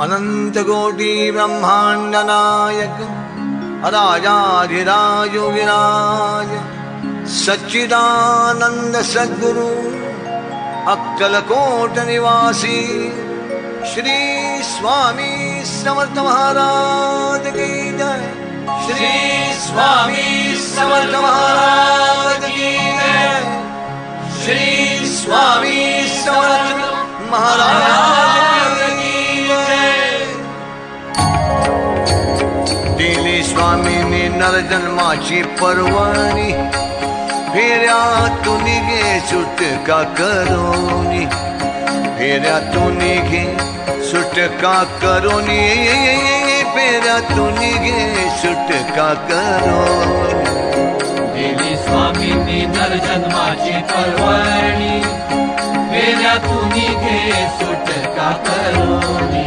अनन्तकोटि ब्रह्माण्डनायक, राजाधिराजोगिराज, सच्चिदानन्द सद्गुरु अक्कलकोट निवासी श्री स्वामी समर्थ महाराज की जय। श्री स्वामी समर्थ महाराज की जय। श्री स्वामी समर्थ महाराज देवी स्वामी ने नर जन्माची पर्वणी फेऱ्या तुम्ही घे सुटका करोनी। फेऱ्या तुम्ही घे सुटका करोनी। फेऱ्या तुम्ही घे सुटका करो देवी स्वामी ने नर जन्माची पर्वणी फेऱ्या तुम्ही घे सुटका करोनी।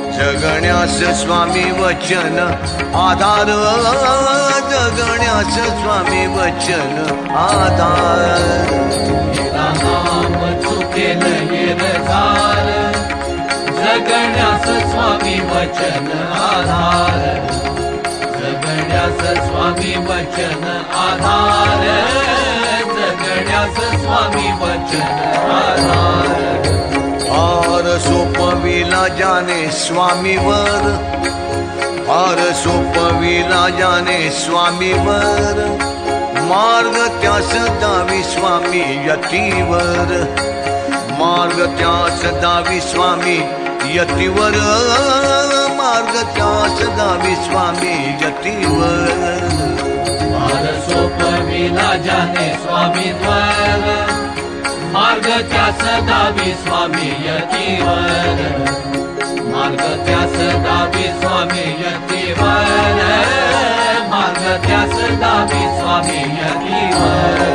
जगण्यास स्वामी वचन. आधार जगण्यास स्वामी वचन. आधार. जगण्यास स्वामी वचन आधार. जगण्यास स्वामी वचन आधार. जगण्यास स्वामी वचन आधार. आर सोप जाने स्वामीवर फार सोपविला जाने स्वामीवर, मार्ग त्यास दावी स्वामी यतीवर, मार्ग त्यास दावी स्वामी यतीवर, मार्ग त्यास दावी स्वामी यतीवर। मार सोपविला स्वामी द्वार मार्ग त्यास दावी स्वामी यतीवर. मार्ग त्यास दावी स्वामी यतीवर. मार्ग त्यास दावी स्वामी यतीवर.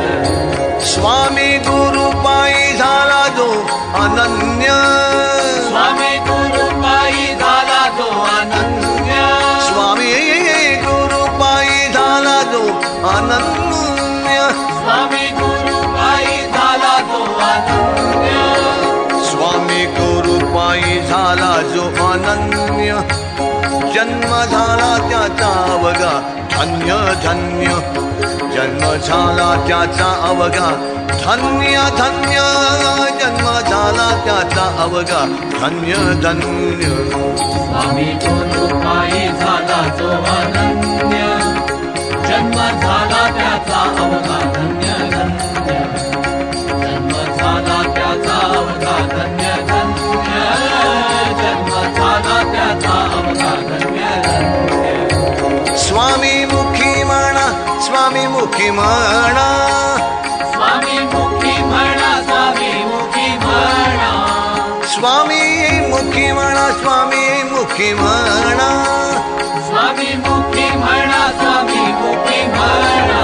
स्वामी गुरु पायी झाला जो आनंद धन्य धन्य जन्म झाला त्याचा अवघा. धन्य धन्य जन्म झाला त्याचा अवघा. धन्य धन्य. स्वामी पायी झाला जो अनन्य. जन्म झाला त्याचा अवघा मुखी म्हणा स्वामी मुखी म्हणा स्वामी मुखी म्हणा स्वामी मुखी म्हणा स्वामी मुखी म्हणा स्वामी मुखी म्हणा स्वामी मुखी म्हणा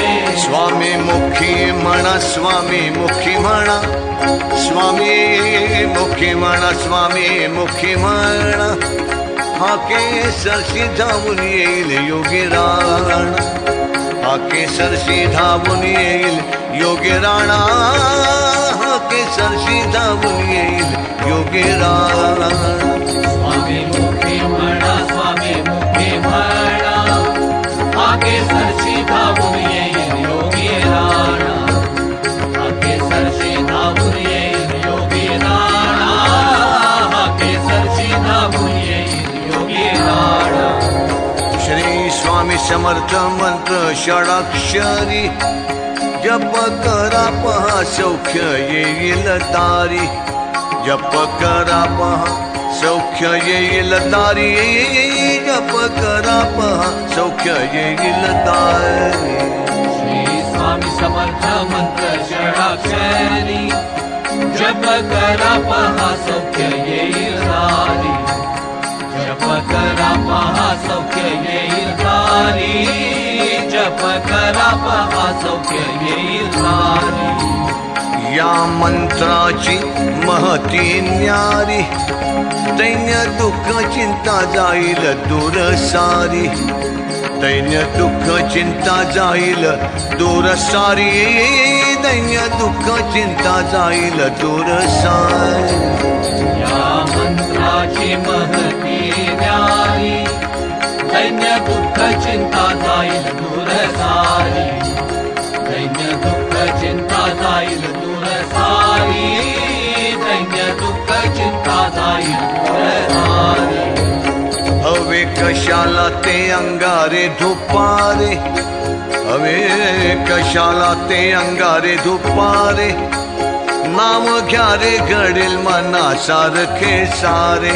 रे स्वामी मुखी म्हणा स्वामी मुखी म्हणा स्वामी मुखी म्हणा स्वामी मुखी म्हणा हा केसरशी धावून येईल केसर सीधा बुनियल योगे राणा केसर सीधा बुनियल योगे राणा। स्वामी मुखे मणा स्वामी मुखे मणा सर सीधा बुनियल समर्थ मंत्र षडाक्षरी, जप करा पहा सौख्य येईल तारी। जप करा पहा सौख्य येईल दारी जप करा पहा सौख्य येईल दारी श्री स्वामी समर्थ मंत्र षडाक्षरी, जप करा पहा सौख्य येईल जप करा पहा सौख्य येईल दारी जप करा पहा सौख्य येईल दारी या मंत्राची महती न्यारी दैन्य दुःख चिंता जाईल दूर सारी। दैन्य दुःख चिंता जाईल दूर सारी। दैन्य दुःख चिंता जाईल दूर सारी या मंत्राची महती न्यारी दैन्य दुःख चिंता जाईल दूर सारी दैन्य दुःख चिंता जाईल दूर सारी दैन्य दुःख चिंता जाईल दूर सारी हवे कशाला ते अंगारे धुपारे हवे कशाला ते अंगारे धुपारे, नाम घ्या रे घडेल मना सारखे सारे,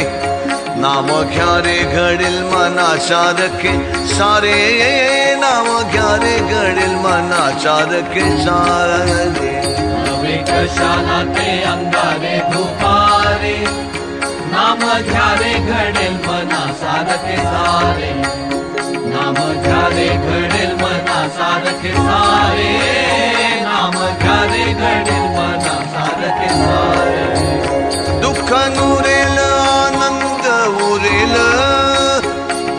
नाम घ्या रे घडेल मना सारखे सारे, नाम घ्या रे घडेल मना सारखे सारे। हवे कशाला ते अंगारे धुपारे, नाम घ्या रे घडेल मना सारखे सारे, नाम घ्या रे घडेल सारखे सारे नाम घ्या रे घडेल मना सारखे सारे दुःख नुरेल आनंद उरेल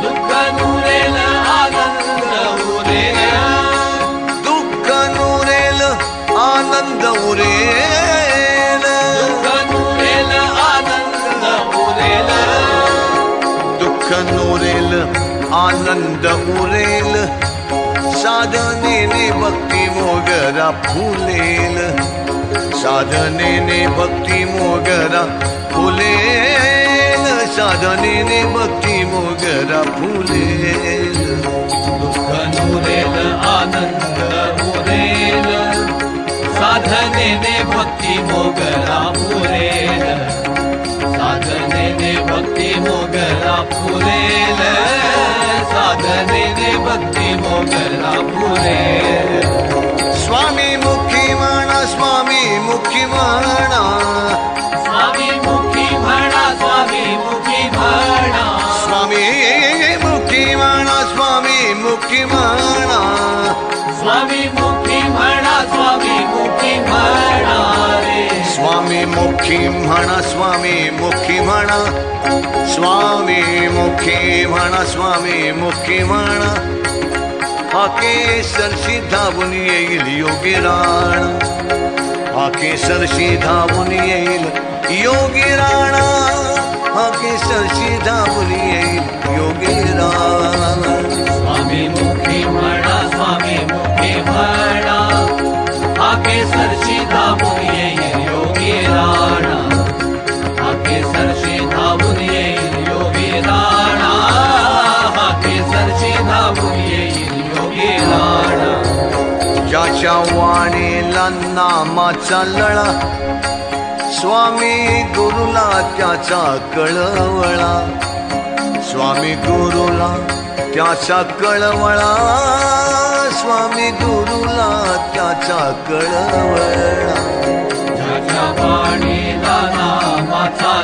दुःख नुरेल आनंद उरेल दुःख नुरेल आनंद उरेल दुःख नुरेल आनंद उरेल दुःख नुरेल आनंद उरेल साधनेने भक्ती मोगरा फुलेल। साधनेने भक्ती मोगरा फुलेल। साधनेने भक्ती मोगरा फुलेल। दुःख नुरेल आनंद उरेल साधनेने भक्ती मोगरा पुरेल साधनेने भक्ती मोगरा भक्ति मोगलापुरे स्वामी मुखी मुखीमाणा स्वामी मुखी मुख्यमाणा मुखी म्हणा, स्वामी मुखी म्हणा. स्वामी मुखी म्हणा, स्वामी मुखी म्हणा. हा केसरशी धावून येईल योगी राणा हा केसरशी धावून येईल योगी राणा हा केसरशी धावून येईल योगी राणा स्वामी मुखी म्हणा, स्वामी मुखी म्हणा. आके सरशी धावून येईल तुमच्या वाणीला नामाचा लळा स्वामी गुरुला त्याचा कळवळा स्वामी गुरुला त्याचा कळवळा स्वामी गुरुला त्याचा कळवळा. ज्याच्या वाणीला नामाचा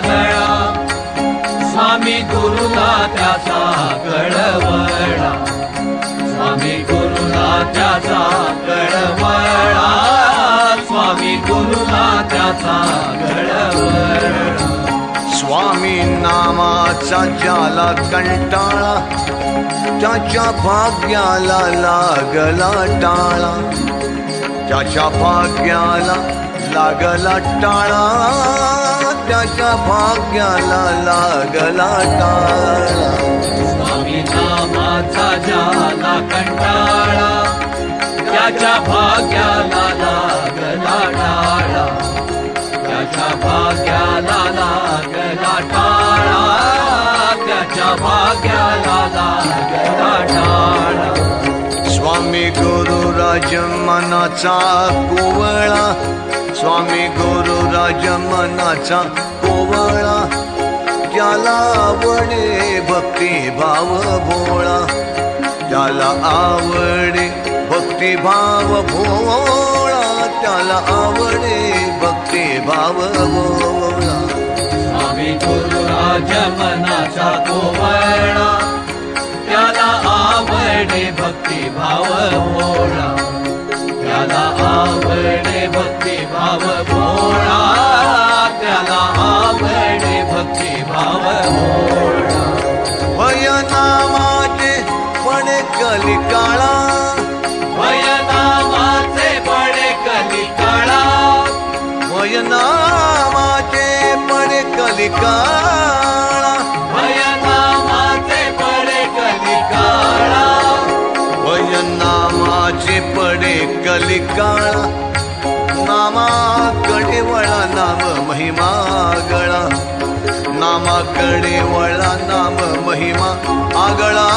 स्वामी गुरुला त्याचा कळवळा. त्याचा कळवळा स्वामी नामाचा ज्याला कंटाळा त्याच्या भाग्याला लागला टाळा. त्याच्या भाग्याला लागला टाळा त्याच्या भाग्याला लागला टाळा. स्वामी नामाचा ज्याला कंटाळा त्याच्या भाग्याला लागला टाळा. त्याच्या भाग्याला लागला टाळा त्याच्या भाग्याला लागला टाळा स्वामी गुरुराज मनाचा कोवळा. स्वामी गुरु राज मनाचा कोवळा. त्याला आवडे भक्ती भाव भोळा. त्याला आवडे भक्ती भाव भोळा त्याला आवडे भक्ती भाव भोळा स्वामी गुरुराज मनाचा कोवळा त्याला आवडे भक्ती भाव भोळा त्याला आवडे भक्ती भाव भोळा त्याला आवडे भक्ती भाव भोळा भय नामाचे पणे कलिकाळा पणे कलिकाळा. भय नामाचे पडे कली काळा भय नामाचे पडे कलिकाळा. नामाकडे वळा नाम महिमा गळा नामाकडे वळा नाम महिमा आगळा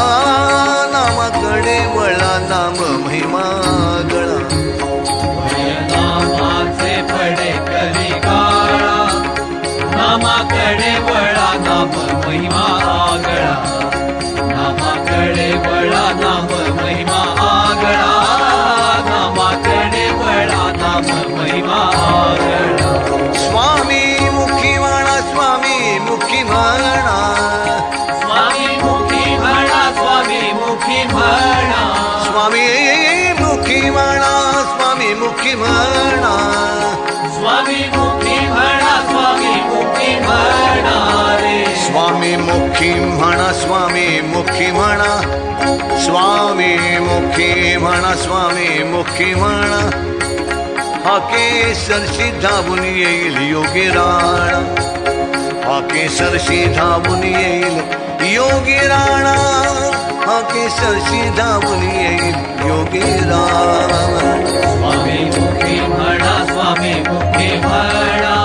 नामाकडे वळा नाम महिमा स्वामी हकीमण स्वामी मुखीमण हकेसर सीधा बुनिए योगी राणा हकेसर सीधा बुनिए योगी राणा हकेसर सीधा बुनिए योगी राणा स्वामी मुखी माना स्वामी मुखी भड़ा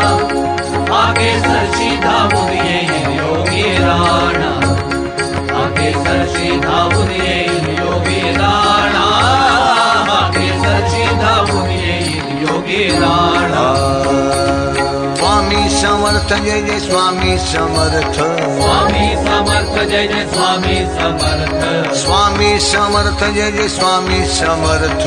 आगे सर सीधा बुनिए योगी राणा आगे सर सीधा बुनिए स्वामी समर्थ जय जय स्वामी समर्थ। स्वामी समर्थ जय जय स्वामी समर्थ। स्वामी समर्थ जय जय स्वामी समर्थ।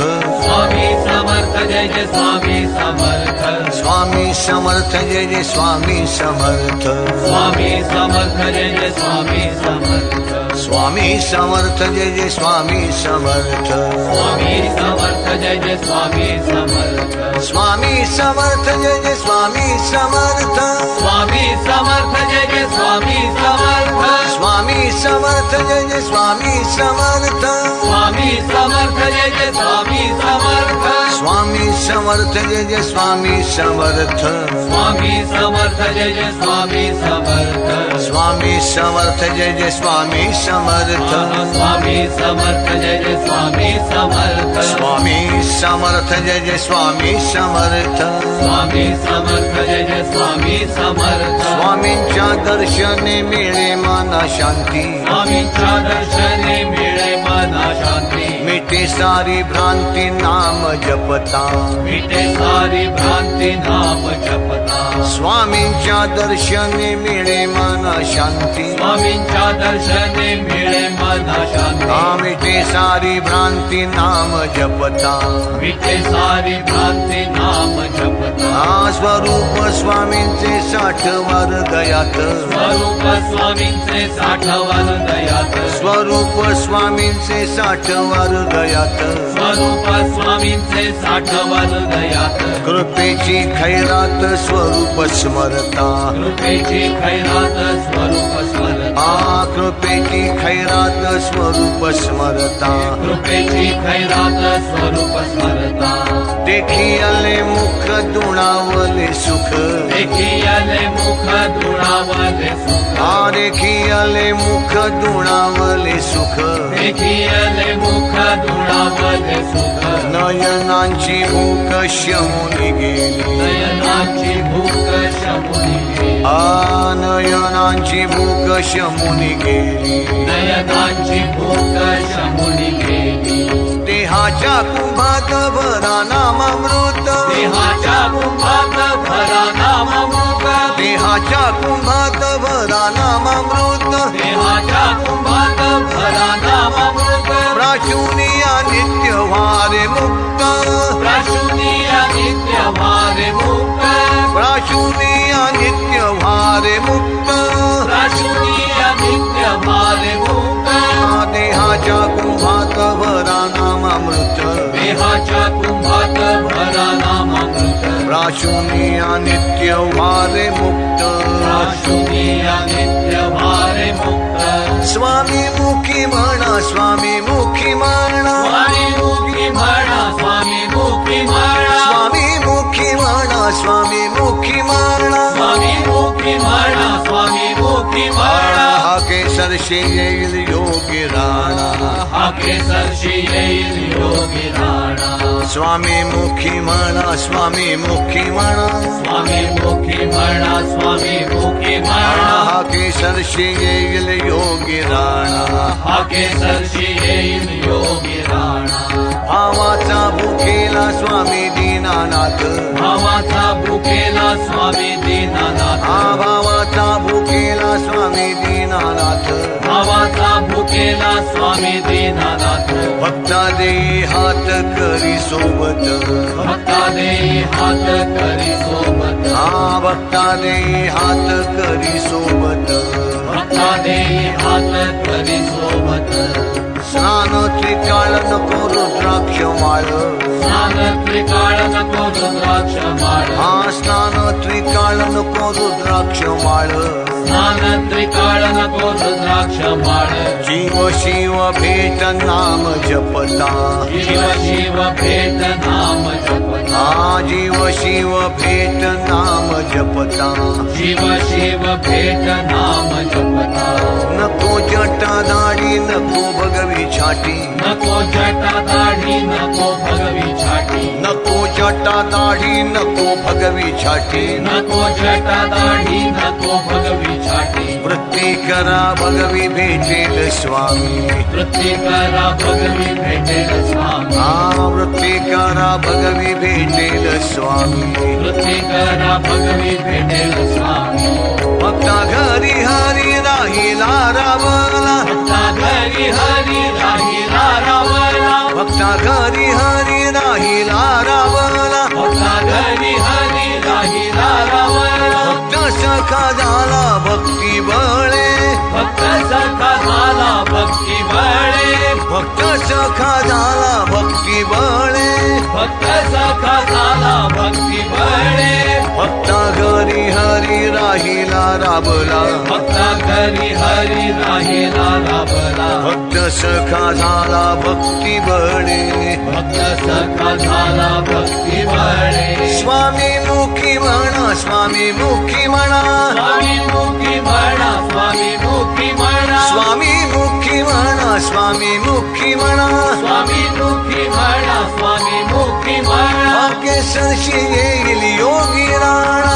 स्वामी समर्थ जय जय स्वामी समर्थ। स्वामी समर्थ जय जय स्वामी समर्थ। स्वामी समर्थ जय जय स्वामी समर्थ स्वामी समर्थ जय जय स्वामी समर्थ। स्वामी समर्थ जय जय स्वामी समर्थ। स्वामी समर्थ जय जय स्वामी समर्थ। स्वामी समर्थ जय जय स्वामी समर्थ। स्वामी समर्थ जय जय स्वामी समर्थ। स्वामी समर्थ जय जय स्वामी समर्थ। स्वामी समर्थ जय जय स्वामी समर्थ। स्वामी समर्थ जय जय स्वामी समर्थ। स्वामी समर्थ जय जय स्वामी समर्थ स्वामी समर्थ जय जय स्वामी समर्थ। स्वामी समर्थ जय जय स्वामी समर्थ। स्वामी समर्थ जय जय स्वामी समर्थ। स्वामींच्या दर्शने मिळे मना शांती। स्वामींच्या दर्शने मिळे मना शांती मिटे सारी भ्रांति नाम जपता। मिटे सारी भ्रांति नाम जपता। स्वामींच्या दर्शने मिळे मना शांती। स्वामींच्या दर्शने मिळे मना शांती। मिटे सारी भ्रांति नाम जपता। मिटे सारी भ्रांति नाम स्वरूप स्वामींचे साठ वर गयात स्वरूप स्वामींचे साठवल दयात. स्वरूप स्वामींचे साठ वर गयात स्वरूप स्वामींचे साठवल दयात. कृपेची खैरात स्वरूप स्मरता. कृपेची खैरात स्वरूप स्मरता. आ कृपेची खैरात स्वरूप स्मरता. कृपेची खैरात स्वरूप स्मरता. देखी आले मुख दुणावले सुख देखियले मुख दुणावले सुख आ देखी आले मुख दुणावले सुख देखियले मुख दुणावले सुख नयनांची भूक शमुनी गेली नयनाची भूक शमुनी गेली. आ नयनांची भूक शमुनी गेली नयनाची भूक शमुनी गेली देहाच्या कुंभात भरा नामामृत. देहाच्या कुंभात भरा नाममृत. देहाच्या कुंभात भरा नामामृत. देहाच्या कुंभात भरा नाममृत. प्राचुनिया नित्य वारे मुक्त. प्राशुनिया नित्य भारे मुक्त. प्राचुनिया नित्य वारे मुक्त. प्राशुनिया नित्य भारे मुक्त. देहाच्या कुंभात भरा कुंभात शाशुनिया नित्य शाश्वतीया नित्य स्वामी मुखी म्हणा स्वामी मुखी म्हणा स्वामी मुखी म्हणा स्वामी मुखी म्हणा स्वामी मुखी म्हणा स्वामी मुखी म्हणा स्वामी स्वामी मुखी म्हणा हा केसरशी येईल योगी राणा। हा श्री येईल योगी राणा। स्वामी मुखी म्हणा स्वामी मुखी म्हणा स्वामी मुखी म्हणा स्वामी मुखी म्हणा हा श्री येईल योगी राणा। हा केसरशी येईल योगी राणा. भावाचा भुकेला स्वामी दीनानाथ. भावाचा भुकेला स्वामी दीनानाथ. हा भावाचा भुकेला स्वामी दीनानाथ. भावाचा भुकेला स्वामी दीनानाथ. भक्ता देई हात करी सोबत. भक्ता देई हात करी सोबत. हा भक्ता देई हात करी सोबत. भक्ता देई हात करी सोबत. what the स्नान त्रिकाळ नको रुद्राक्ष माळ हा स्नान त्रिकाळ नको रुद्राक्ष माळ स्नान त्रिकाळ नको रुद्राक्ष माळ जीव शिव भेट नाम जपता शिव शिव भेट नाम हा जीव शिव भेट नाम जपता शिव शिव भेट नाम जपता नको जटा नको भगवी छाटी। नको जटा दाढी नको भगवी छाटी। नको जटा दाढी नको भगवी छाटी। नको जटा दाढी नको भगवी छाटी। वृत्ती करा भगवी भेटेल स्वामी। वृत्ती करा भगवी भेटेल स्वामी। हा वृत्ती करा भगवी भेटेल स्वामी। वृत्ती करा भगवी भेटेल स्वामी। भक्ता घरी हरी राहिला रावला घरी हरी राहिला रावला भक्ता घरी हरी राहिला रावला भक्ता घरी हरी राहिला रावला भक्त सखा झाला भक्ती बळे. भक्त सखा झाला भक्ती बळे भक्त सखा झाला भक्ती बळे भक्त सखा झाला भक्ती बळे भक्ता घरी हरी राहिला राबला भक्ता घरी हरी राहिला राबला भक्त सखा झाला भक्ती बळे भक्त सखा झाला भक्ती बळे स्वामी मुखी म्हणा स्वामी मुखी म्हणा स्वामी मुखी म्हणा स्वामी मुखी म्हणा स्वामी मुखी म्हणा स्वामी मुखी म्हणा स्वामी मुखी म्हणा स्वामी मुखी म्हणा केसरशी येईल योगी राणा।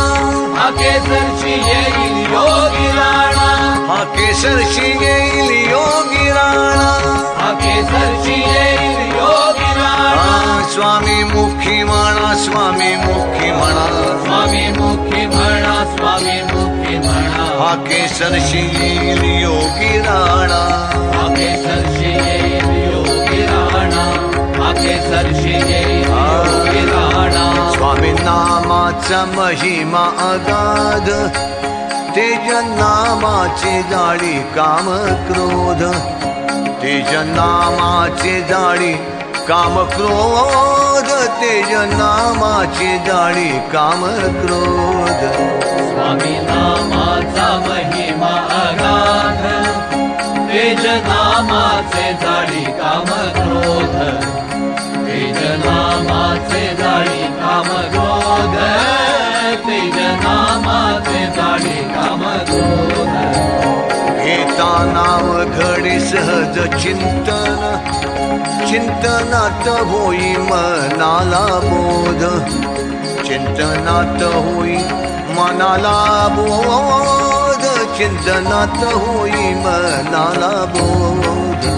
हा केसरची येईल योगी राणा। हा केसरशी येईल योगी राणा। हा केसरची येईल योगी राणा। स्वामी मुखी म्हणा स्वामी मुखी म्हणा स्वामी मुखी म्हणा स्वामी मुखी म्हणा हा केसरशी येईल योगी राणा येईल योगी राणा। हा केसरची येईल योगी राणा। स्वामी नामाचा महिमा अगाध। तेज नामाचे जाळी काम क्रोध। तेज नामाचे जाळी काम क्रोध तेज नामाचे जाळी काम क्रोध स्वामी नामाचा महिमा अगाध तेज नामाचे जाळी काम क्रोध घेता नाव घडे सहज चिंतन चिंतनात होई मनाला बोध. चिंतनात होई मनाला बोध चिंतनात होई मनाला बोध.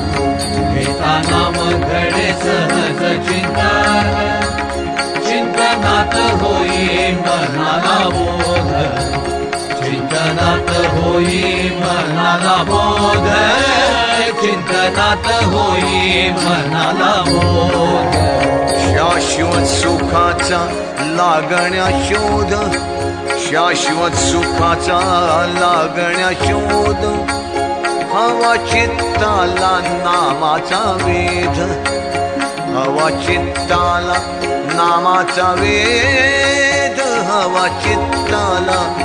घेता नाव घडे सहज चिंतन चिंतनात होई मनाला बोध. चिंतनात होई मनाला बोध चिंतनात होई मनाला बोध शाश्वत सुखाचा लागण्या शोध शाश्वत सुखाचा लागण्या शोध. हवा चित्ताला नामाचा वेध हवा चित्ताला नामाचा वेध. हवा चित्ताला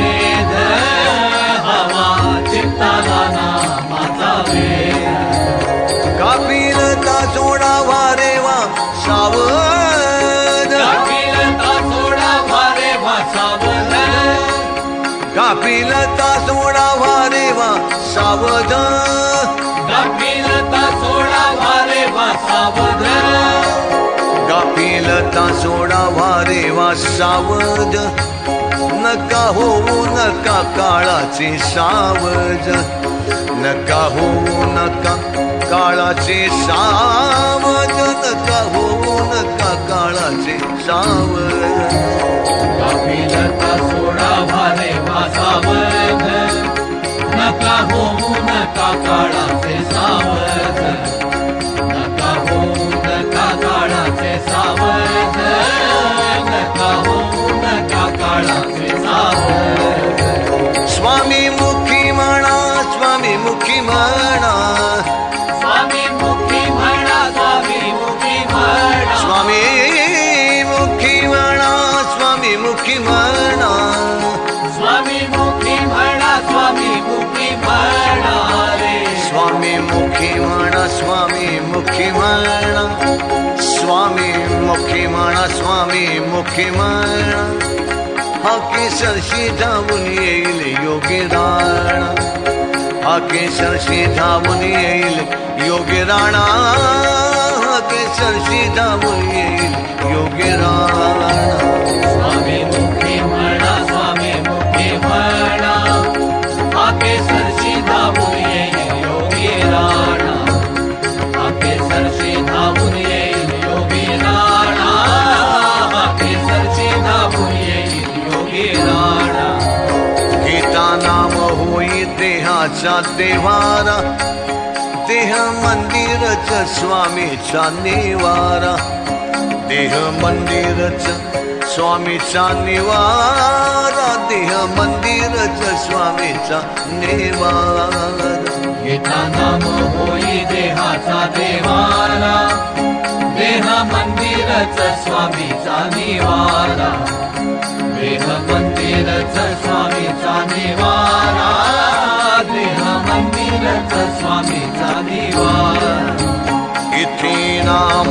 गपिलता सोडा वारे वा सावध गपिलता सोडा वारे वा सावध गपिलता सोडा वारे वा सावध. नका हो नका काळाचे सावज नका हो नका काळाचे सावजन का होऊन का काळाचे सावज अभिनता सोडा भारे वासावज नका होऊन का काळाचे सावज नका होऊन का काळाचे सावज नका होऊन का ಹಿಮಾಣ ಹಾಕಿ ಸರ್ಸಿ ಧಾವನಿ ಐಲ್ ಯೋಗಿ ರಾಣ ಹಾಕಿ ಸರ್ಸಿ ಧಾವನಿ ಐಲ್ ಯೋಗಿ ರಾಣ ಹಾಕಿ ಸರ್ಸಿ ಧಾವನಿ ಐಲ್ ಯೋಗಿ ರಾಣ ಸ್ವಾಮಿ ಮುಖಿ ಮಾಡ देहाचा देवारा देह मंदिरच स्वामीचा निवारा. देह मंदिरच स्वामीचा निवारा देह मंदिरच स्वामीचा निवारा. येता नाम होई देहाचा देवारा देह मंदिरच स्वामीचा निवारा. देह मंदिरच स्वामीचा निवारा. मंदिरच स्वामीचा निवारा इथे नाम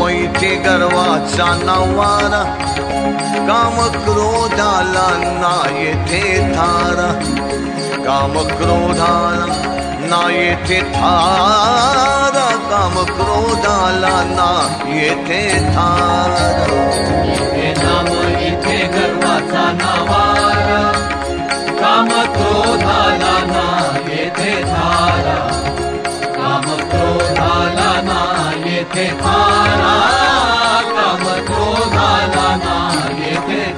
गर्वाचा नवारा काम क्रोधाला ना येथे थारा. काम क्रोधाला ना येथे थारा. काम क्रोधाला ना येथे थारा. इथे नाम इथे गर्वाचा नावारा काम क्रोधाला ना येथे थारा काम क्रोधाला ना येथे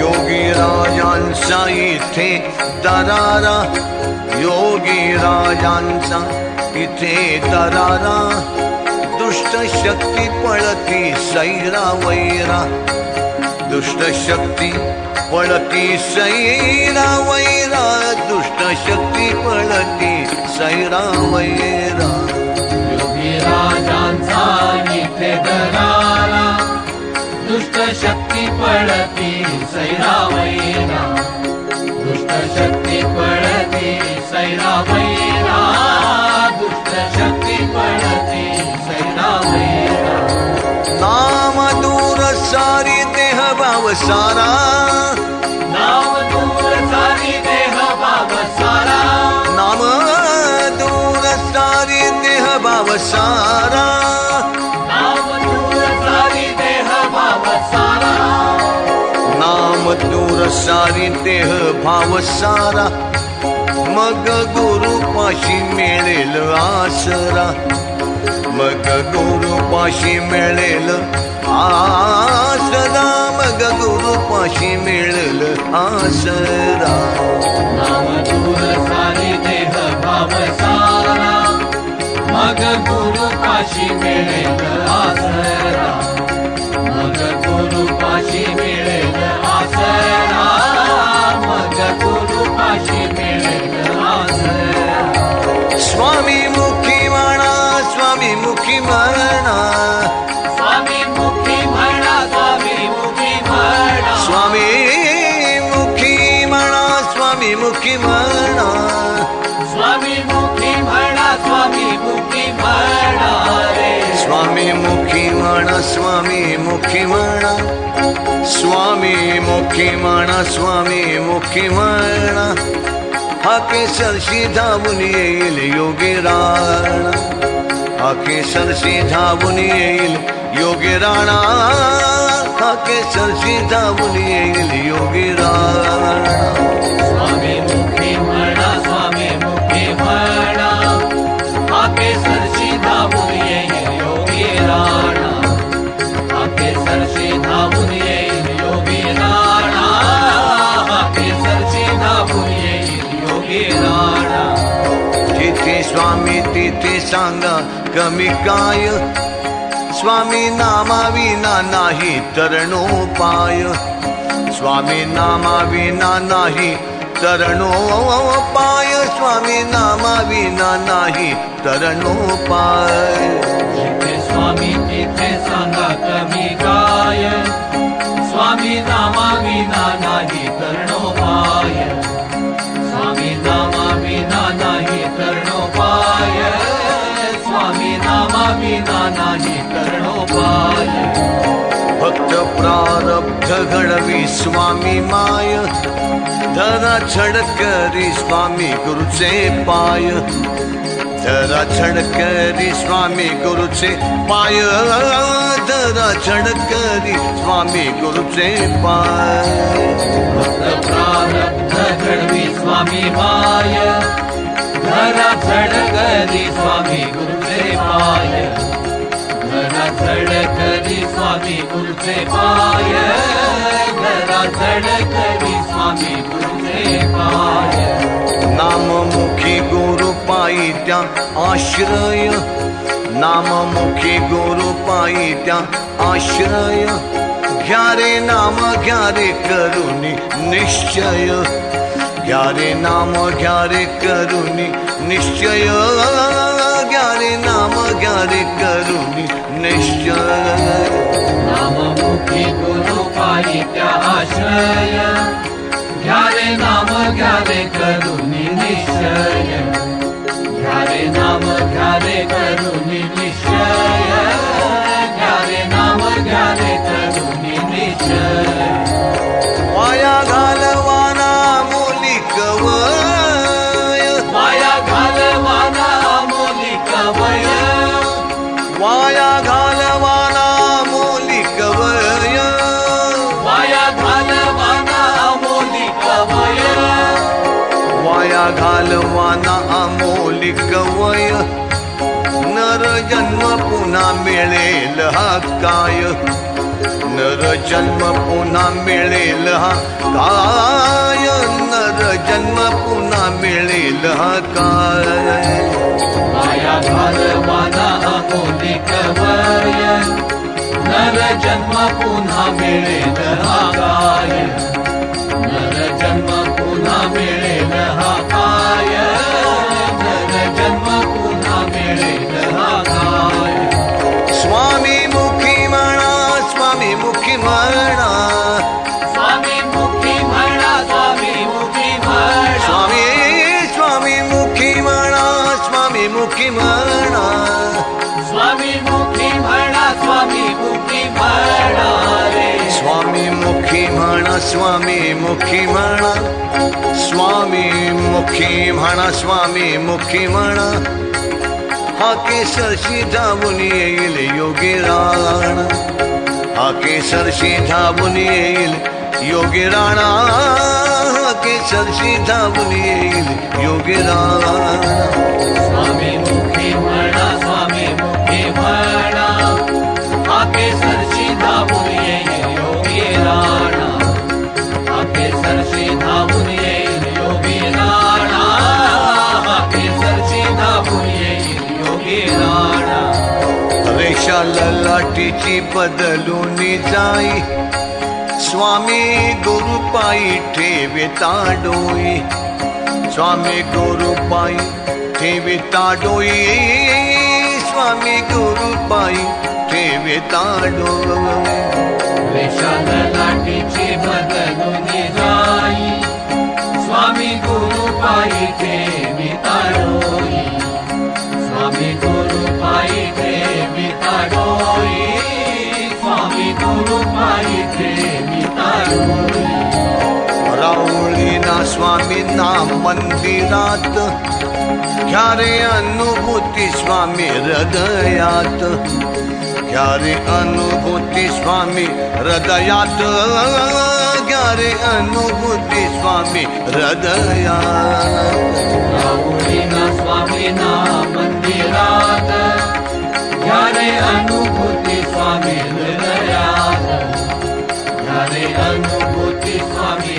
योगी राजांचा इथे दरारा योगी राजांचा इथे दरारा. दुष्ट शक्ती पळती सैरा वैरा. दुष्ट शक्ती पळती सैरा वैरा. दुष्ट शक्ती पळती सैरा वैरा. राजांचा इथे दरारा दुष्ट शक्ती पळती सैरा वैरा दुष्ट शक्ती पळती सैरा वैरा दुष्ट शक्ती पळती सैरा वैरा नाम दूर सारी देह भाव सारा. नाम सारी देह भाव सारा मग गुरु पाशी मिळेल आसरा. मग गुरु पाशी मिळेल आसरा मग गुरु पाशी मिळेल आसरा. सारी देह भाव सारा मग गुरु पाशी मिळेल आसरा. मग स्वामी मुखी म्हणा स्वामी मुखी म्हणा स्वामी मुखी म्हणा स्वामी मुखी म्हणा स्वामी मुखी म्हणा स्वामी मुखी म्हणा स्वामी मुखी म्हणा स्वामी मुखी म्हणा स्वामी मुखी म्हणा स्वामी मुखी म्हणा स्वामी मुखी म्हणा स्वामी मुखी म्हणा हा सर सी येईल योगे राणा हाके सर सी येईल योगे राणा हाके सर सी येईल योगे राणा स्वामी मुखी मरणा स्वामी मुखी म्हणा स्वामी तिथे सांगा, कमी काय? स्वामी नामाविना नाही तरणोपाय. स्वामी नामाविना नाही तरणोपाय. स्वामी नामाविना नाही तरणोपाय. स्वामी तिथे सांगा, कमी काय? स्वामी नामा विना नाही भक्त प्रारब्ध घडवी स्वामी माय, धरा छड करी स्वामी गुरुचे पाय। धरा छड करी स्वामी गुरुचे पाय, धरा छडकरी स्वामी गुरुचे पाय। भक्त प्रारब्ध घडवी स्वामी माय, धरा झडकरी स्वामी गुरुचे पाय धरा झडकरी स्वामी गुरुचे पाय धरा झडकरी स्वामी गुरुचे पाय। नाममुखी गुरु त्या आश्रय। नाममुखी गुरु त्या आश्रय। रे नाम घ्या रे करुणी निश्चय। घ्या रे नाम घ्या रे करुणी निश्चय ज्ञानी निश्चय। नाममुखी आशय। ज्ञाने नाम ज्ञाने करुणि निश्चय। ज्ञाने नाम ज्ञाने करुणि निश्चय। ज्ञाने नाम ज्ञाने करुणि निश्चय। जन्म पुन्हा मिळेल हा। काय? नर जन्म पुन्हा मिळेल हा काय? नर जन्म पुन्हा मिळेल हा काय? नर जन्म स्वामी मुखी म्हणा स्वामी मुखी म्हणा स्वामी मुखी म्हणा हा केसरशी धावून येईल योगी राणा। हा केसरशी धावून येईल योगी राणा। हा केसरशी धावून येईल योगी राणा। मुखी म्हणा स्वामी मुखी म्हणा रेषा ललाटीची बदलून जाई. स्वामी गुरुपाई ठेवे ताडोई. स्वामी गुरुपाई ठेवे ताडोई. स्वामी गुरुपाई ठेवे ताडोई. वेशाल लाटीची बदलून स्वामी नाम मंदिरात। घ्या रे अनुभूती स्वामी हृदयात। घ्या रे अनुभूती स्वामी हृदयात। घ्या रे अनुभूती स्वामी हृदयात। स्वामी नाम मंदिरात। घ्या रे अनुभूती स्वामी हृदयात। घ्या रे अनुभूती स्वामी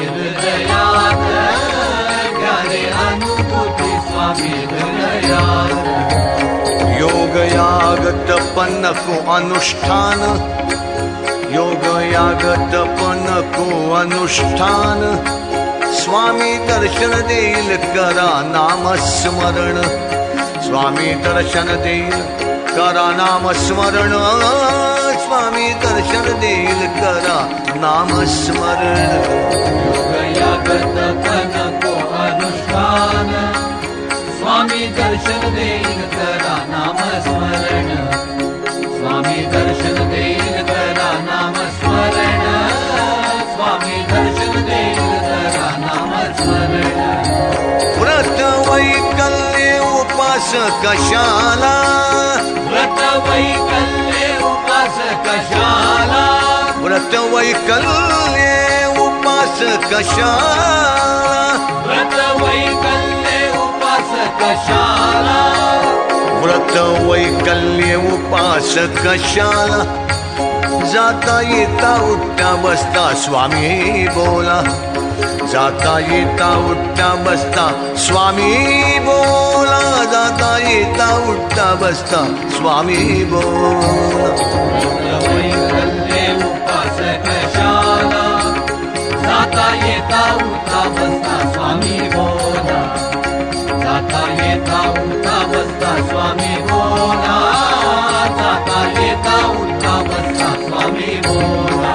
योगयागतपनको अनुष्ठान योगयागतपनको अनुष्ठान। स्वामी दर्शन देल करा नाम स्मरण स्वामी दर्शन देल करा नाम स्मरण स्वामी दर्शन देल करा नाम योगयागतपनको अनुष्ठान। दर्शन देईल करा नाम स्मरण स्वामी दर्शन देईल करा नाम स्मरण स्वामी दर्शन देईल करा नाम स्मरण व्रत वैकल्य उपास कशाला व्रत वैकल्ये उपास कशाला व्रत वैकल्य उपास कशाला व्रत वैकल्ये व्रत वैकल्य उपास कशाला जाता येता उठता बसता स्वामी बोला. जाता येता उठता बसता स्वामी बोला. जाता उठता बसता स्वामी बोला येता बसता स्वामी बोला येता उठता बसता स्वामी बोला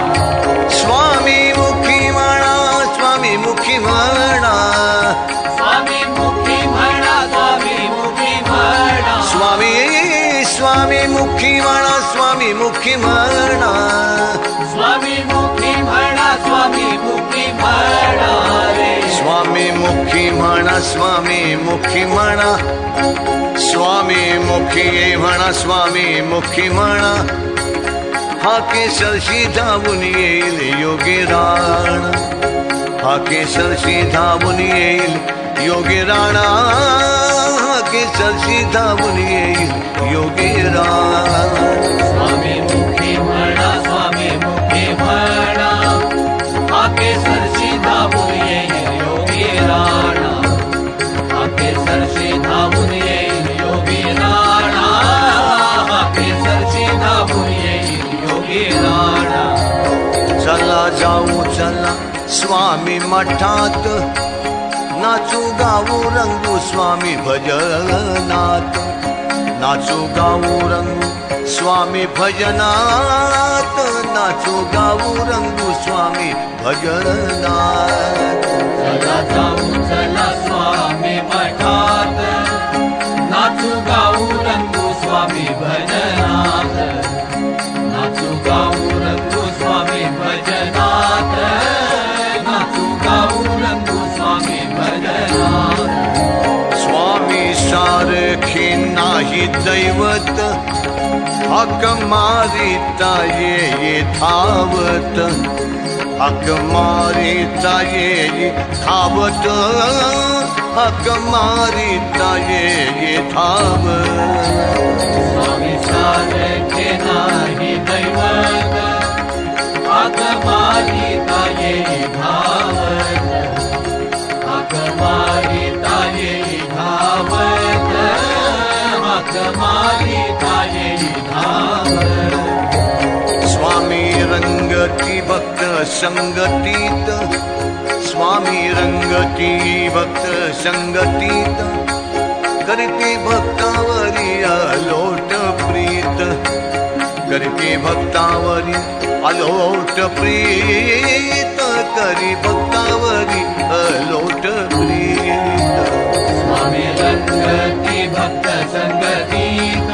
स्वामी मुखी म्हणा स्वामी मुखी म्हणा स्वामी मुखी म्हणा स्वामी मुखी म्हणा स्वामी स्वामी मुखी म्हणा स्वामी मुखी म्हणा मुखी म्हणा स्वामी मुखी म्हणा स्वामी मुखी म्हणा स्वामी मुखी म्हणा हा केसरशी धावून योगी राण हा केसरशी धावून योगी राणा हा केसरशी धावून योगी राण स्वामी चला जाऊ चला। स्वामी मठात नाचू गाऊ रंगू स्वामी भजनात। नाचू गाऊ रंगू स्वामी भजनात। नाचू गाऊ रंगू स्वामी भजनात। चला जाऊ चला दैवत हक मारिता ये ये धावत। हक मारिता ये ये धावत। हक मारिता ये ये धावत। स्वामी सारखे नाही दैवत मारिता रंगती भक्त संगतीत, स्वामी रंगती भक्त संगतीत करते भक्तावरी अलोट प्रीत करते भक्तावरी अलोट प्रीत, करी भक्तावरी अलोट प्रीत। स्वामी रंगती भक्त संगतीत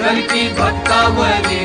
करती भक्तावरी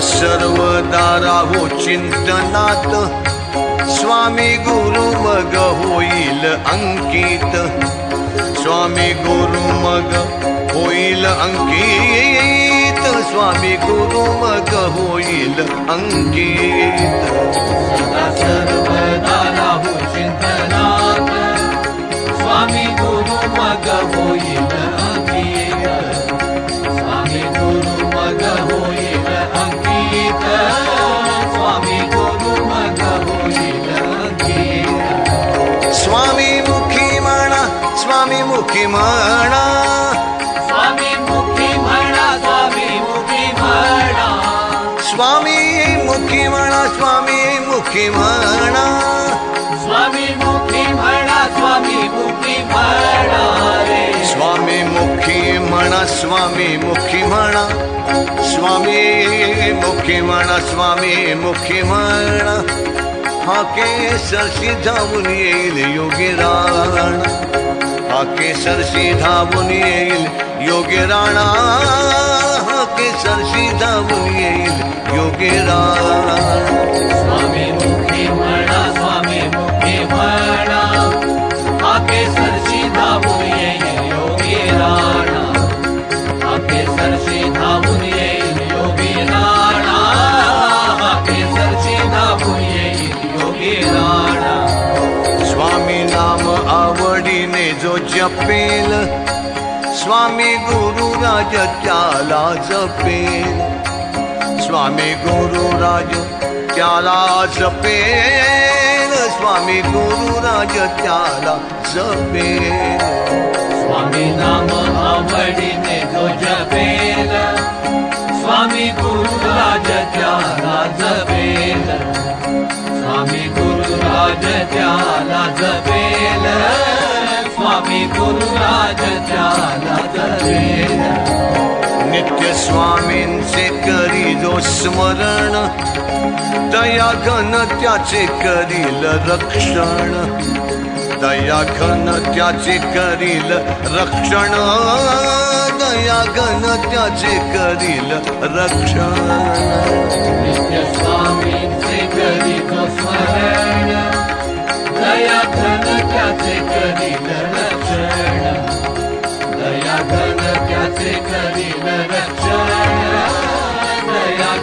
सर्वदा राहू चिंतनात स्वामी गुरु मग होईल अंकित। स्वामी गुरु होईल अंकित। स्वामी गुरु मग होईल अंकित। सदा सर्वदा राहू चिंतनात स्वामी गुरु मग मुखी म्हणा स्वामी मुखी म्हणा स्वामी मुखी म्हणा स्वामी मुखी म्हणा स्वामी मुखी म्हणा स्वामी मुखी म्हणा स्वामी मुखी म्हणा रे स्वामी मुखी म्हणा स्वामी मुखी म्हणा स्वामी मुखी म्हणा स्वामी मुखी म्हणा हा केसरशी धावून येईल योगी राणा हा केसरशी धावून येईल योगी राणा हा केसरशी धावून येईल योगी राणा स्वामी मुखी स्वामी मुखी योगी राणा आके स्वामी गुरुराज त्याला जपेल। स्वामी गुरुराज त्याला जपेल। स्वामी गुरुराज त्याला जपेल। स्वामी नाम आवडीने जो जपेल। स्वामी गुरुराज त्याला जपेल। स्वामी गुरुराज त्याला जपेल स्वामी गुरुराज नित्य स्वामींचे करी जो स्मरण दया घन त्याचे करील रक्षण। दया घन त्याचे करील रक्षण दया घन त्याचे करील रक्षण। नित्य स्वामींचे करी जो स्मरण दया घन त्याचे करील रक्षण दया त्याचे करील रक्षण दया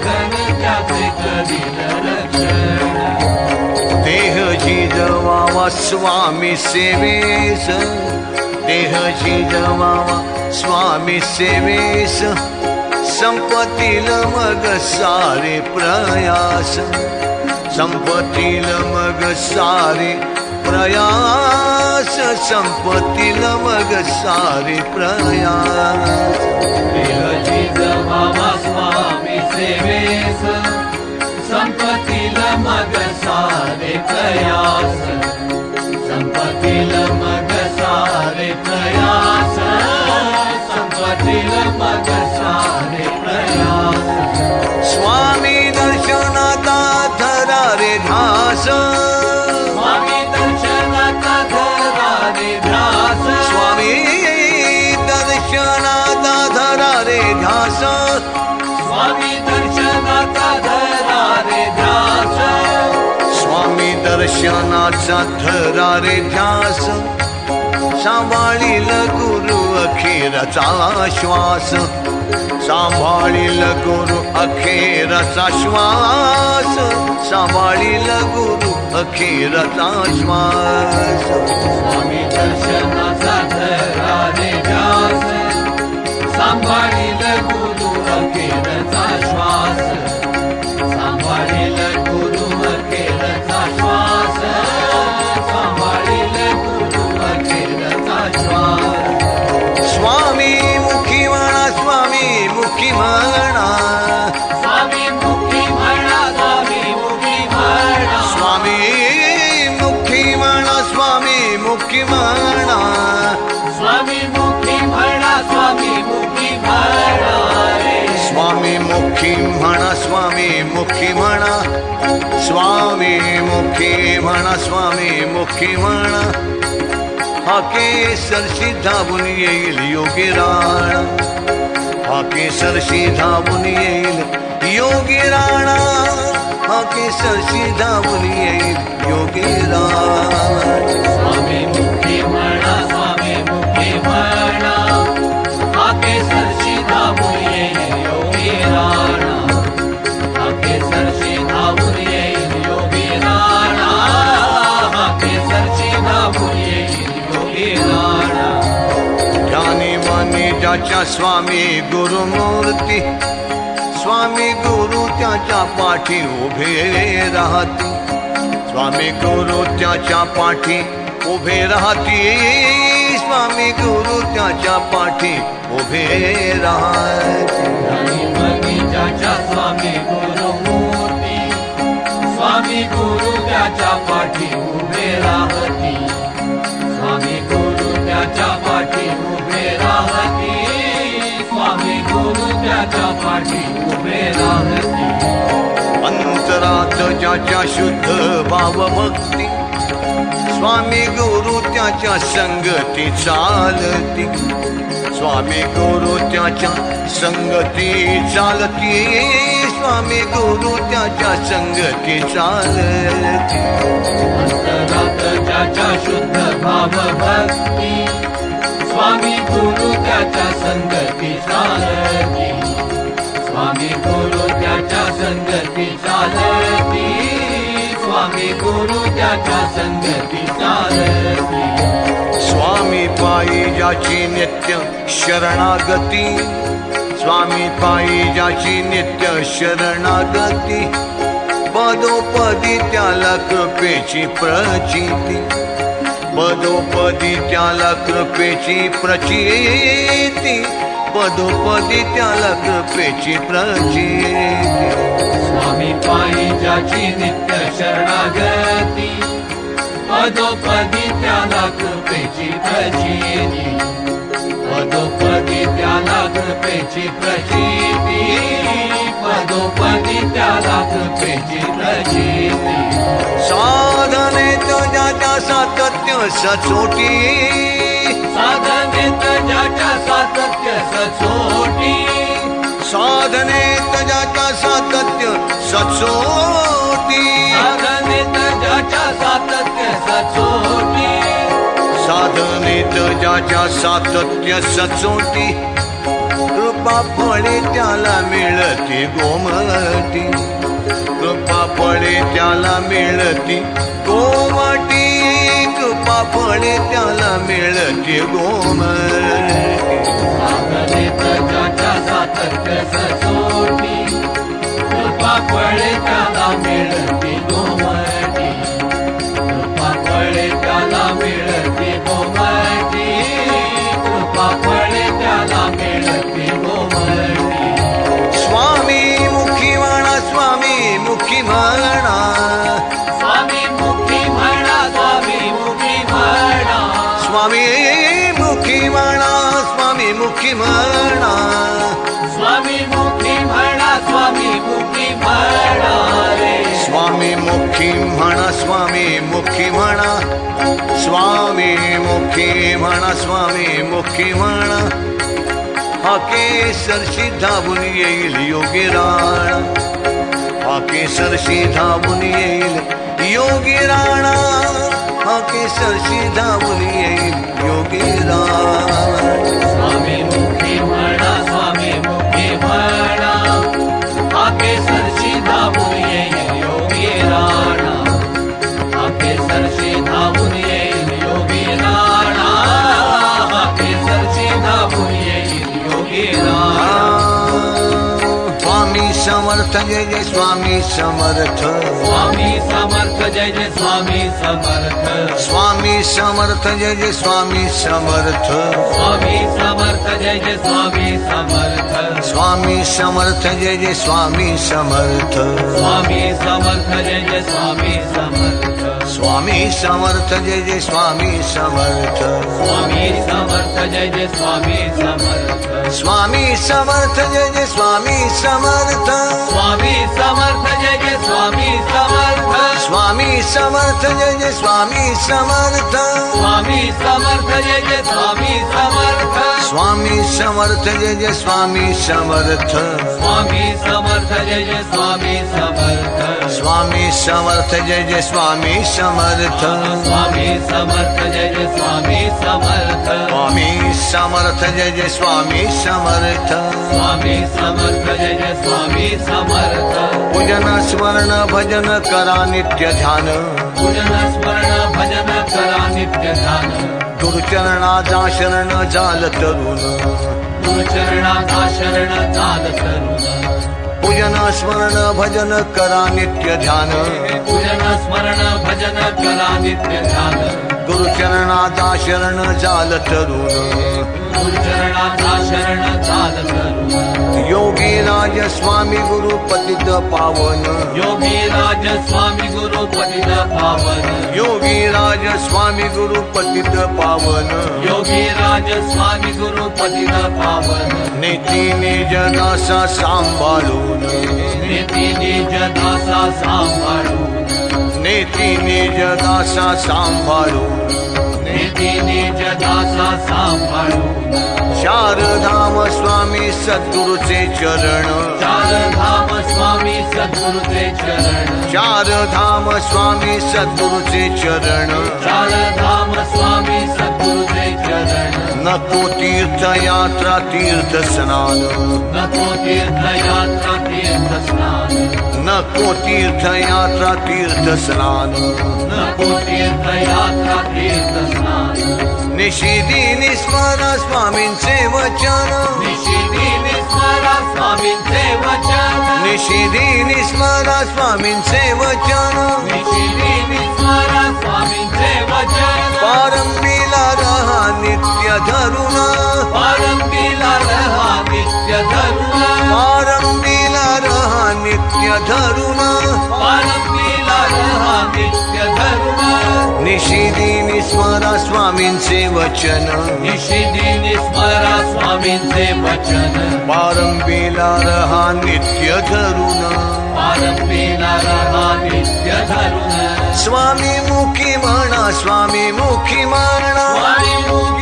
त्याचे करील रक्षण देह जिजवावा स्वामी सेवेस. देह जिजवावा स्वामी सेवेस. संपतील मग सारे प्रयास. संपतील मग सारे प्रयास संपतील मग सारे प्रयास। देहची जमावा स्वामी सेवेस संपतील मग सारे प्रयास। संपतील मग सारे प्रयास। संपतील मग सारे प्रयास। स्वामी दर्शनाचा धरा रे ध्यास। सांभाळील गुरु अखेरचा श्वास। सांभाळील गुरु अखेरचा श्वास। सांभाळील गुरु अखेरचा श्वास। स्वामी दर्शनाचा धरा रे ध्यास। सांभाळील गुरु अखेरचा श्वास। सांभाळील गुरु अखेरचा श्वास। स्वामी मुखी म्हणा स्वामी मुखी म्हणा. स्वामी मुखी म्हणा स्वामी मुखी म्हणा हा केसरशी धावून येईल योगी राणा। हा केसरशी धावून येईल योगी राणा। हा केसरशी धावून येईल योगी राणा। स्वामी मुखी म्हणा स्वामी मुखी म्हणा ज्याच्या स्वामी गुरुमूर्ती। स्वामी गुरु त्याच्या पाठी उभे राहती। स्वामी गुरु त्याच्या पाठी उभे राहती। स्वामी गुरु त्याच्या पाठी उभे राहती। आणि स्वामी गुरु मूर्ती स्वामी गुरु त्याच्या पाठी त्याच्या उभे राहती. अंतरात ज्याच्या शुद्ध भाव भक्ती स्वामी गुरु त्याच्या संगती चालती. स्वामी गुरु त्याच्या संगती चालती. स्वामी गुरु त्याच्या संगती चालती. अंतरात ज्याच्या शुद्ध भाव भक्ती स्वामी गुरु त्याच्या संगती चालती. स्वामी गुरु त्याच्या संगती चालती स्वामी गुरु त्याच्या संगती चालती स्वामी पायी ज्याची नित्य शरणागती. स्वामी पायी ज्याची नित्य शरणागती. पदोपदी त्याला कृपेची प्रचिती. पदोपदी त्याला कृपेची प्रचिती. पदोपदी त्याला कृपेची प्रचिती स्वामी पायी ज्याची नित्य शरणागती पदोपदी त्याला कृपेची प्रचिती पदोपदी त्याला कृपेची प्रचिती पदोपदी त्याला कृपेची प्रचिती साधने तुझ्याच्या सातत्य सचोटी साधनेत ज्याच्या सातत्य सचोटी. साधने तुझ्याच्या सातत्य सचोटी. साधनेत ज्याच्या सातत्य सचोटी. साधनेत ज्याच्या सातत्य सचोटी. कृपा फळे त्याला मिळती गोमटी कृपा फळे त्याला मिळती गोमटी आपण त्याला मिळते गोम सातत्य सचोटी. कृपा त्याला मिळते स्वामी मुखी म्हणा स्वामी मुखी म्हणा हा केसरशी धावून येईल योगी राणा। हा केसरशी धावून येईल योगी राणा। हा केसरशी धावून येईल योगी राणा। स्वामी समर्थ स्वामी समर्थ जय जय स्वामी समर्थ स्वामी समर्थ जय जय स्वामी समर्थ स्वामी समर्थ जय जय स्वामी समर्थ स्वामी समर्थ जय जय स्वामी समर्थ स्वामी समर्थ जय जय स्वामी समर्थ स्वामी समर्थ जय जय स्वामी समर्थ स्वामी समर्थ जय जय स्वामी समर्थ स्वामी समर्थ जय जय स्वामी समर्थ। स्वामी समर्थ जय जय स्वामी समर्थ। स्वामी समर्थ जय जय स्वामी समर्थ। स्वामी समर्थ जय जय स्वामी समर्थ। स्वामी समर्थ जय जय स्वामी समर्थ। स्वामी समर्थ जय जय स्वामी समर्थ। स्वामी समर्थ जय जय स्वामी समर्थ। स्वामी समर्थ जय जय स्वामी समर्थ। स्वामी समर्थ जय जय स्वामी समर्थ। स्वामी समर्थ जय स्वामी समर्थ। पूजन स्मरण भजन करा नित्य ध्यान। पूजन स्मरण भजन करा नित्य ध्यान। गुरुचरणाचा शरण जाल तरुण। गुरुचरणाचा शरण चाल करून पूजन स्मरण भजन करा नित्य ध्यान। पूजन स्मरण भजन करा नित्य ध्यान। गुरुचरणाचा शरण जाल तरुण गुरुचरणाचा शरण चाल करून योगी राज स्वामी गुरु पतित पावन। योगी राज स्वामी गुरु पतित पावन। योगी राज स्वामी गुरु पतित पावन। योगी राज स्वामी गुरु पतित पावन। नेती निज दासा सांभाळून। नेती निज दासा सांभाळून નેતિને જદાસા સાંભળો નેતિને જદાસા સાંભળો ચારધામ સ્વામી સદગુરુ તે ચરણ ચારધામ સ્વામી સદગુરુ તે ચરણ ચારધામ સ્વામી સદગુરુ તે ચરણ ચારધામ સ્વામી સદગુરુ તે ચરણ नको તીર્થયાત્રા તીર્થ સ્નાન नको તીર્થયાત્રા તીર્થ સ્નાન न को तीर्थयात्रा तीर्थस्नान। निशिदि तीर्थ यात्रा तीर्थ यात्रा निषेधिनिस्मारा स्वामीन स्वामी निषेधिस्मर स्वामीन स्वामी पारम् मिला नित्य धर नित्य धरुण पारंबीला रहा नित्य धरुण निशिदी स्मरा स्वामींचे वचन निशिदी निस्मरा स्वामींचे वचन। पारंबीला रहा नित्य धरुण। पारंबीला रहा नित्य धरुण स्वामी मुखी म्हणा स्वामी मुखी म्हणा स्वामी मुखी म्हणा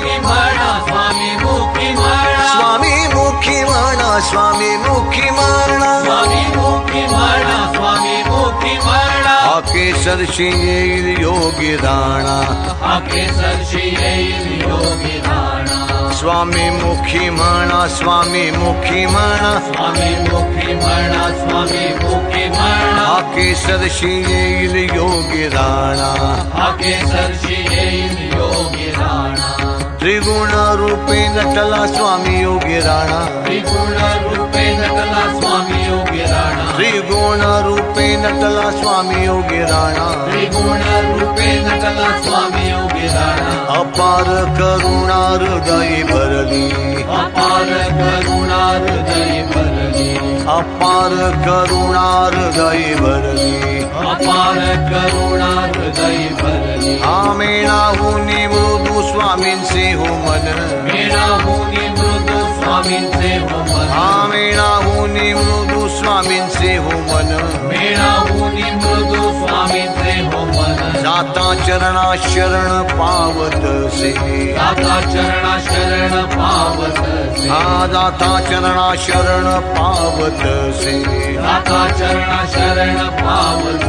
मुखी माणा स्वामी मुखी मारणा स्वामी मुखी मारणा स्वामी मुखी मारणा आके सरसी योगी दाना आके सरसी योगी दाना स्वामी मुखी माणा स्वामी मुखी माणा स्वामी मुखी माणा स्वामी मुखी माणा आके सरसी योगी दाना आके सरसी योगी दाना त्रिगुण रूपे नटला स्वामी योगी राणा। त्रिगुण रूपे नटला स्वामी योगी राणा। त्रिगुण रूपे नटला स्वामी योगी राणा। त्रिगुण रूपे नटला स्वामी योगी राणा। अपार करुणा हृदय भरली। अपार करुणा हृदय भरली अपार करुणार हृदय भरली अपार करुणा हृदय भरली मृदु मृदू से हो मन मृदू स्वामींचे हो मन। आमेणाहुनी मृदू स्वामींचे हो मन। मेणाहुनी मृदू मृदु हो मन जाता चरणा शरण पावतसे दाता चरणा शरण पावत हा जाता चरणा शरण पावतसे दाता चरणा शरण पावत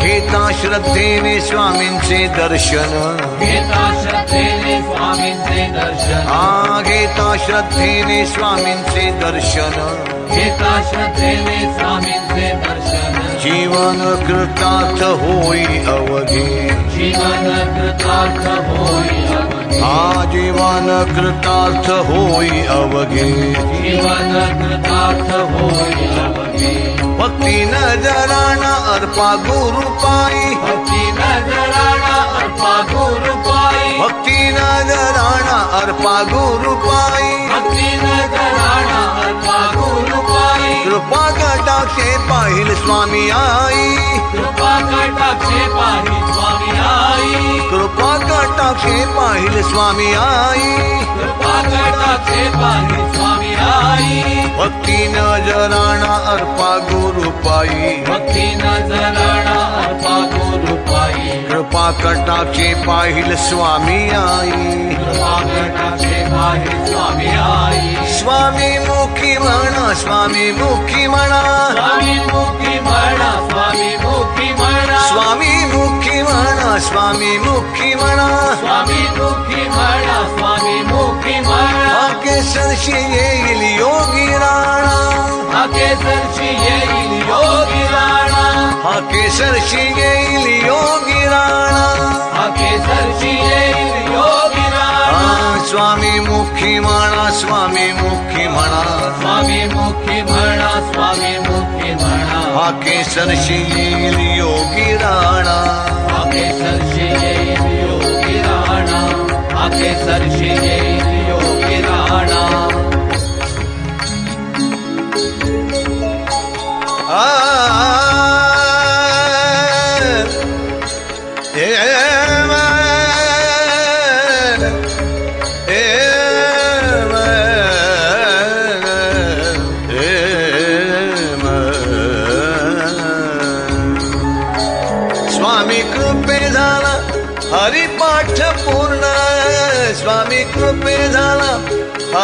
घेता श्रद्धेने स्वामींचे दर्शन। घेता श्रद्धेने स्वामींचे दर्शन। हा घेता श्रद्धेने स्वामींचे दर्शन। घेता श्रद्धेने स्वामींचे दर्शन। जीवन कृतार्थ होई अवघे जीवन कृतार्थ होई अवघे हा जीवन कृतार्थ होई अवघे जीवन कृतार्थ होई अवघे भक्ती नजराना अर्पा गुरु पायी भक्ती नजराणा अर्पा गुरु पाई। भक्ती नजराना अर्पा गुरु पायी भक्ती नजराणा अर्पा गुरु पाई कृपा कटाक्षे पाहिल स्वामी आई। कृपा कटाक्षे पाहि स्वामी आई। कृपा कटाक्षे पाहिल स्वामी आई। कृपा कटाक्षे पाहि स्वामी आई। भक्ती नजराणा अर्पा गुरु पायी भक्ती नजराणा अर्पा गुरु पाई। कृपा कटाक्षे पाहिल स्वामी आई। कृपा कटाक्षे पाहि स्वामी आई। स्वामी मुखी म्हणा स्वामी मुखी म्हणा स्वामी मुखी म्हणा स्वामी मुखी म्हणा स्वामी मुखी म्हणा स्वामी मुखी म्हणा स्वामी मुखी म्हणा स्वामी मुखी म्हणा आके सरशी येईल योगी राणा। आके सरशी येईल योगी राणा। आके सरशी येईल योगी राणा। आके सरशी येईल योगी राणा। स्वामी मुखी म्हणा स्वामी मुखी म्हणा स्वामी मुखी म्हणा स्वामी मुखी म्हणा आके सरशी येईल किराणा आगे सर्ष जो किराणा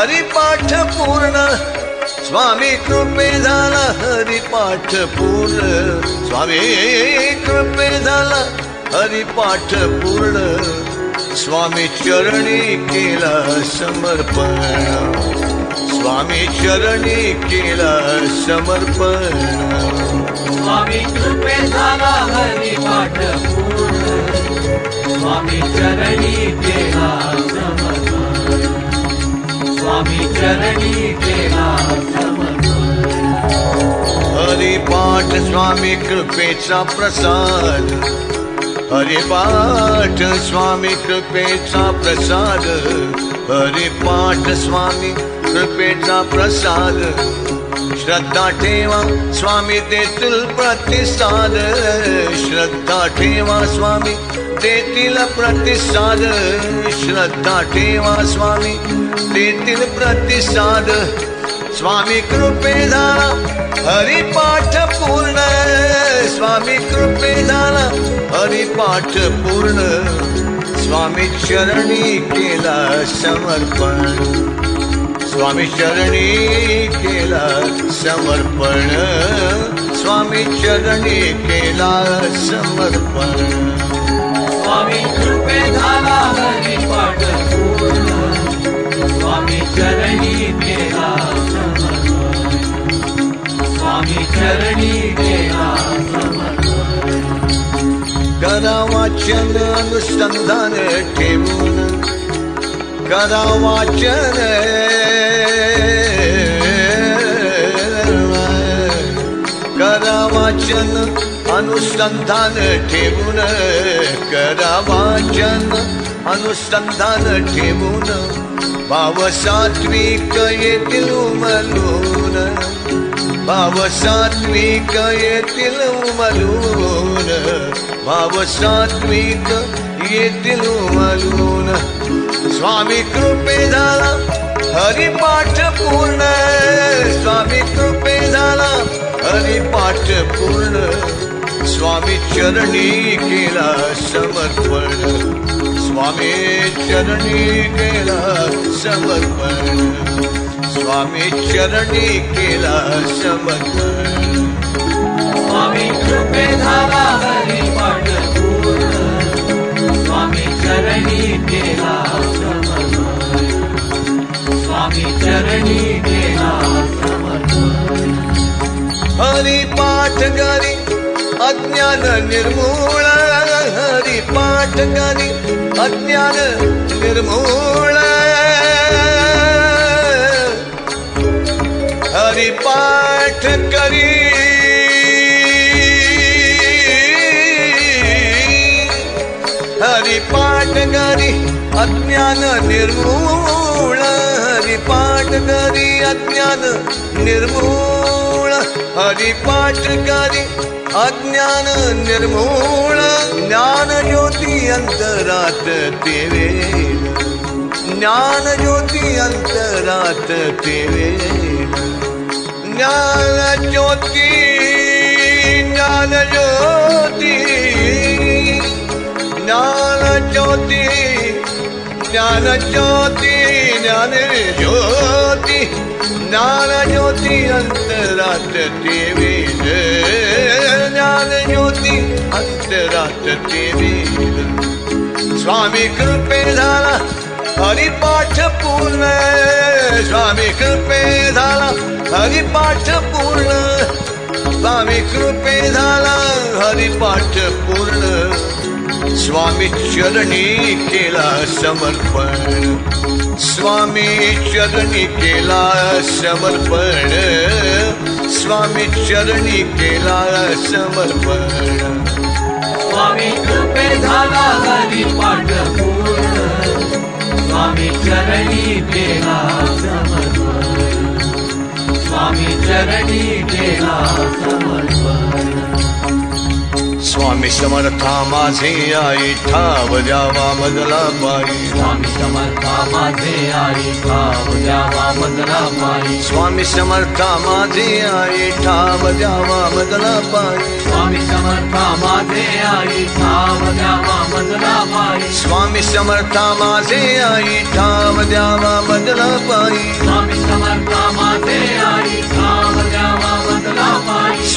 हरिपाठ पूर्ण. स्वामी कृपे झाला हरिपाठ पूर्ण. स्वामी कृपे झाला हरिपाठ पूर्ण. स्वामी चरणी केला समर्पण. स्वामी चरणी केला समर्पण. स्वामी कृपे झाला हरिपाठ पूर्ण. स्वामी चरणी केला समर्पण. स्वामी चरणी केला हरिपाठ स्वामी कृपेचा प्रसाद। हरिपाठ स्वामी कृपेचा प्रसाद। हरिपाठ स्वामी कृपेचा प्रसाद। श्रद्धा ठेवा स्वामी देतील प्रतिसाद। श्रद्धा ठेवा स्वामी देतील प्रतिसाद, श्रद्धा ठेवा स्वामी। देतील प्रतिसाद, स्वामी कृपे झाला हरिपाठ पूर्ण। स्वामी कृपे झाला हरिपाठ पूर्ण। स्वामी चरणी केला समर्पण। स्वामी चरणी केला समर्पण। स्वामी चरणी केला समर्पण। स्वामी कृपे झाला हरी पट स्वामी चरणी देवा स्वामी चरणी देवा करावाचन अनुसंधान ठेवून करावाचन करावाचन अनुसंधान ठेवून करा वाचन अनुसंधान ठेवून भाव सात्विक येतील उमलून भाव सात्विक येतील उमलून भाव सात्विक येतील उमलून स्वामी कृपे झाला हरिपाठ पूर्ण स्वामी कृपे झाला हरिपाठ पूर्ण स्वामी चरणी केला समर्पण। स्वामी चरणी केला समर्पण। स्वामी चरणी केला समर्पण। स्वामी कृपे हरिपाठ पूर्ण। स्वामी चरणी केला समर्पण। स्वामी चरणी केला समर्पण। हरिपाठ करी അജ്ഞാന നിർമൂള ഹരി പാട്ടകനി അജ്ഞാന നിർമൂള ഹരി പാട്ടകനി ഹരി പാട്ടകനി അജ്ഞാന നിർമൂള ഹരി പാട്ടകനി അജ്ഞാന നിർമൂള ഹരി പാട്ടകനി अज्ञान निर्मूल ज्ञान ज्योति अन्तरात देवे ज्ञान ज्योति अन्तरात देवे ज्ञान ज्योति ज्ञान ज्योति नान ज्योति ज्ञान ज्योति ज्ञान ज्योति नान ज्योति अन्तरात देवे ज्योती तेवील स्वामी कृपे झाला हरिपाठ पूर्ण। स्वामी कृपे झाला हरिपाठ पूर्ण। स्वामी कृपे झाला हरिपाठ पूर्ण। स्वामी चरणी केला समर्पण। स्वामी चरणी केला समर्पण। स्वामी चरणी केला समर्पण. स्वामी कृपे झाला हरी पाठ स्वामी चरणी केला समर्पण. स्वामी चरणी केला समर्पण. स्वामी समर्था माझे आई ठाव द्यावा मजला पाई स्वामी समर्था माझे आई ठाव द्यावा मदरा पायी स्वामी समर्था माझे आई ठाव द्यावा मजला पाई स्वामी समर्था माझे आई ठाव द्यावा मदरा पायी स्वामी समर्था माझे आई ठाव द्यावा मजला पाई स्वामी समर्था माझे आई ठाव पायी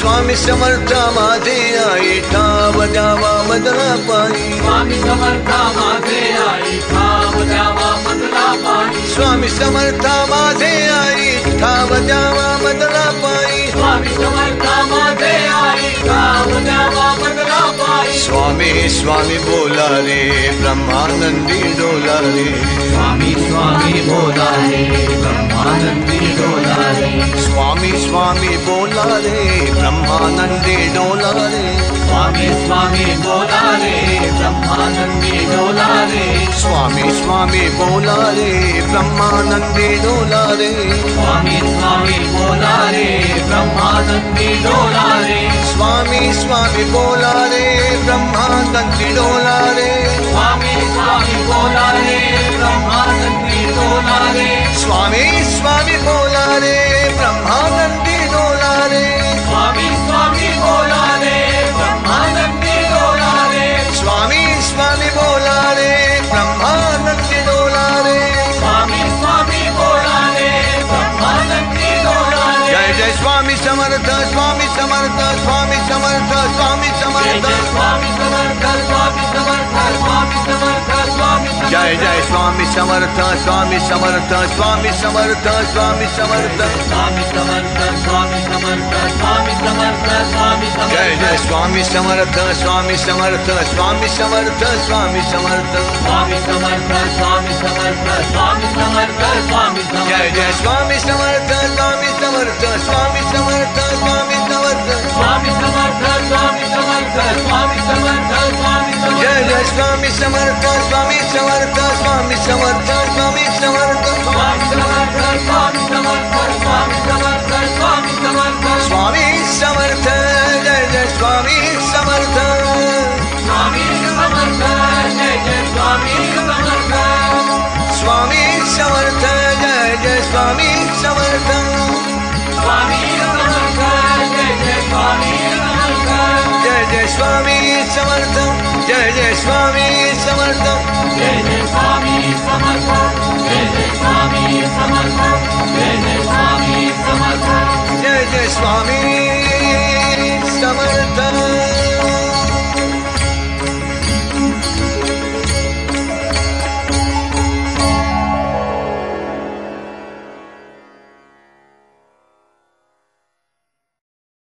स्वामी समर्था माधे आई ठाव बजावा मदला पाई स्वामी समर्था माझे आई ठाव द्यावा मदला पाई स्वामी समर्था माधे आई ठाव द्यावा मदला पाई स्वामी समर्था माझे आई ठाव द्यावा मदरा पायी स्वामी स्वामी बोला रे ब्रह्मानंदी डोला रे। स्वामी स्वामी बोला रे ब्रह्मानंदी डोला रे। स्वामी स्वामी बोला रे ब्रह्मानंदी डोला रे। स्वामी स्वामी बोला रे ब्रह्मानंदी डोला रे। स्वामी स्वामी बोला रे ब्रह्मानंदी डोला रे। स्वामी स्वामी बोला रे ब्रह्मानंदी डोला रे। स्वामी स्वामी बोला रे। ब्रह्मानंदी डोला रे। स्वामी स्वामी बोला रे। సమర్థ స్వామి సమర్థ స్వామి సమర్థ స్వామి సమర్థ స్వామి సమర్థ స్వామి సమర్థ స్వామి జయ జయ స్వామి సమర్థ స్వామి సమర్థ స్వామి సమర్థ స్వామి సమర్థ స్వామి సమర్థ స్వామి సమర్థ స్వామి సమర్థ స్వామి జయ జయ స్వామి సమర్థ స్వామి సమర్థ స్వామి సమర్థ స్వామి సమర్థ స్వామి సమర్థ స్వామి సమర్థ స్వామి సమర్థ స్వామి Jai Swami Samartha, Swami Samartha, Swami Samartha, Swami Samartha, Swami Samartha, Swami Samartha, Swami Samartha, Swami Samartha. Jai Jai Swami Samartha, Swami Samartha, Swami Samartha, Swami Samartha, Swami Samartha, Swami Samartha, Swami Samartha, Swami Samartha, Swami Samartha, Jai Jai Swami Samartha, Swami Samartha, Jai Jai Swami Samartha, Swami Samartha. Swami Samartha Jai Swami Samartha Jai Swami Samartha Jai Swami Swami